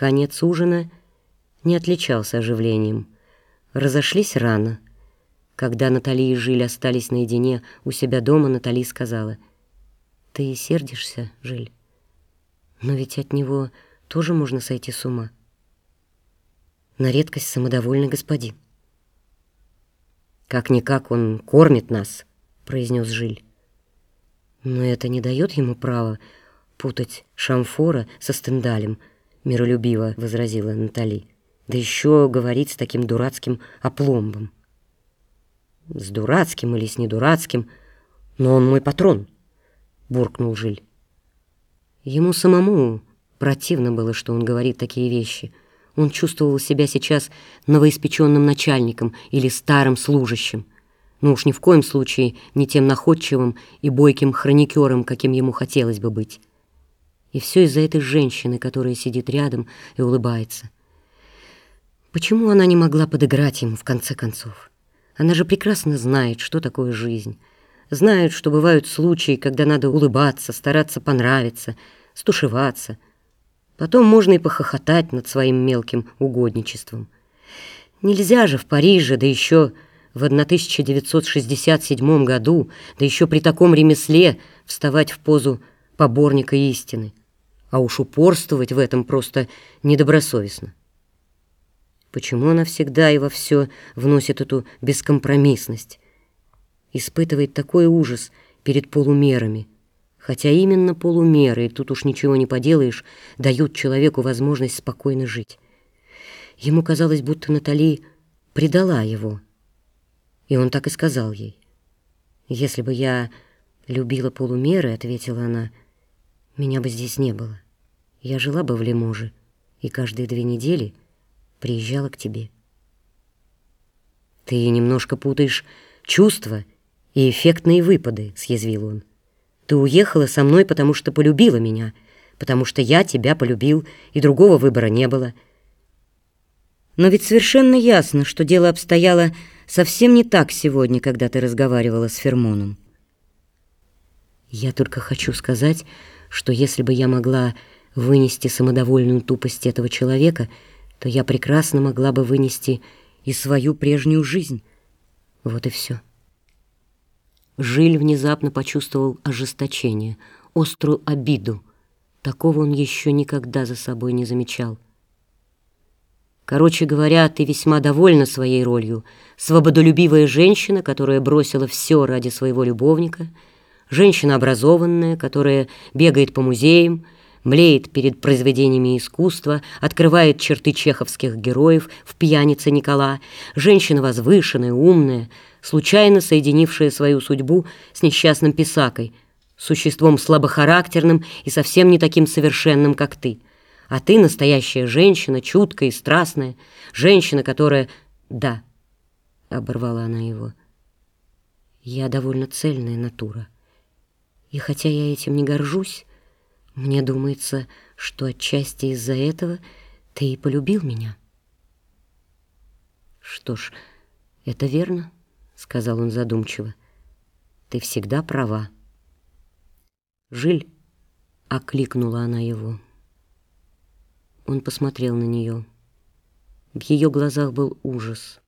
Конец ужина не отличался оживлением. Разошлись рано. Когда Натали и Жиль остались наедине у себя дома, Натали сказала, «Ты сердишься, Жиль? Но ведь от него тоже можно сойти с ума. На редкость самодовольный господин». «Как-никак он кормит нас», — произнес Жиль. «Но это не дает ему права путать шамфора со стендалем», — миролюбиво возразила Натали. «Да еще говорить с таким дурацким опломбом». «С дурацким или с недурацким, но он мой патрон», — буркнул Жиль. Ему самому противно было, что он говорит такие вещи — он чувствовал себя сейчас новоиспеченным начальником или старым служащим. Но уж ни в коем случае не тем находчивым и бойким хроникером, каким ему хотелось бы быть. И все из-за этой женщины, которая сидит рядом и улыбается. Почему она не могла подыграть ему в конце концов? Она же прекрасно знает, что такое жизнь. Знает, что бывают случаи, когда надо улыбаться, стараться понравиться, стушеваться — Потом можно и похохотать над своим мелким угодничеством. Нельзя же в Париже, да еще в 1967 году, да еще при таком ремесле вставать в позу поборника истины. А уж упорствовать в этом просто недобросовестно. Почему она всегда и во все вносит эту бескомпромиссность? Испытывает такой ужас перед полумерами, Хотя именно полумеры, и тут уж ничего не поделаешь, дают человеку возможность спокойно жить. Ему казалось, будто Натали предала его. И он так и сказал ей. «Если бы я любила полумеры, — ответила она, — меня бы здесь не было. Я жила бы в Лиможе и каждые две недели приезжала к тебе». «Ты немножко путаешь чувства и эффектные выпады», — съязвил он. Ты уехала со мной, потому что полюбила меня, потому что я тебя полюбил, и другого выбора не было. Но ведь совершенно ясно, что дело обстояло совсем не так сегодня, когда ты разговаривала с Фермоном. Я только хочу сказать, что если бы я могла вынести самодовольную тупость этого человека, то я прекрасно могла бы вынести и свою прежнюю жизнь. Вот и все. Жиль внезапно почувствовал ожесточение, острую обиду. Такого он еще никогда за собой не замечал. Короче говоря, ты весьма довольна своей ролью. Свободолюбивая женщина, которая бросила все ради своего любовника, женщина образованная, которая бегает по музеям, млеет перед произведениями искусства, открывает черты чеховских героев в «Пьянице Никола», женщина возвышенная, умная, случайно соединившая свою судьбу с несчастным писакой, существом слабохарактерным и совсем не таким совершенным, как ты. А ты настоящая женщина, чуткая и страстная, женщина, которая... Да, оборвала она его. Я довольно цельная натура. И хотя я этим не горжусь, мне думается, что отчасти из-за этого ты и полюбил меня. Что ж, это верно сказал он задумчиво. Ты всегда права. Жиль, окликнула она его. Он посмотрел на нее. В ее глазах был ужас.